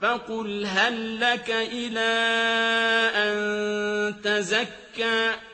فَقُلْ هَل لَّكَ إِلَىٰ أَن تَزَكَّىٰ